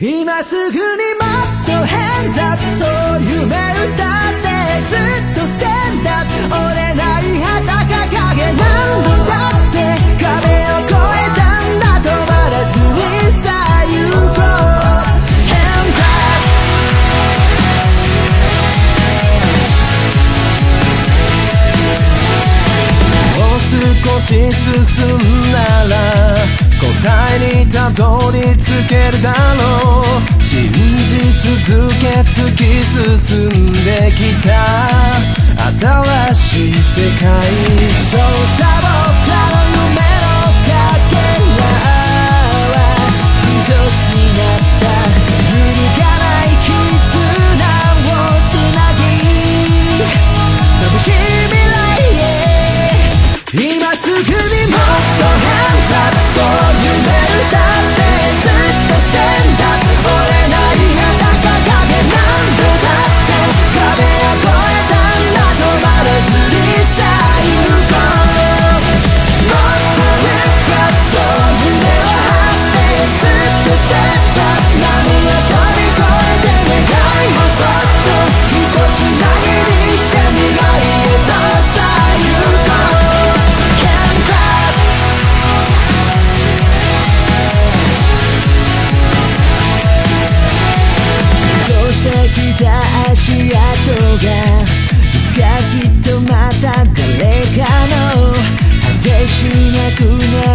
今すぐにもっと変雑そう夢歌ってずっとステンダー折れない旗掲げ何度だって壁を越えたんだ止まらずにさあ行こう。変雑もう少し進んだら答えにたどり着けるだろう。信じ続け突き進んできた。新しい世界。そうさ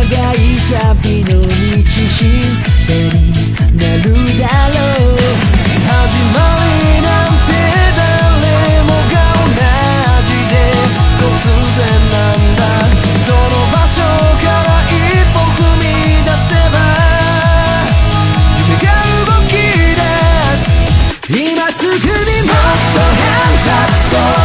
長い旅の道しるべになるだろう始まりなんて誰もが同じで突然なんだその場所から一歩踏み出せば夢が動き出す今すぐにもっと変雑そう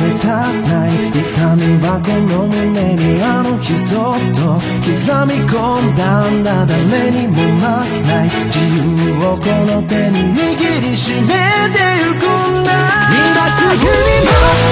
れたない痛みはこの胸にあの日そっと刻み込んだんだ誰にも負けない。自由をこの手に握りしめてゆくんだ。今すぐに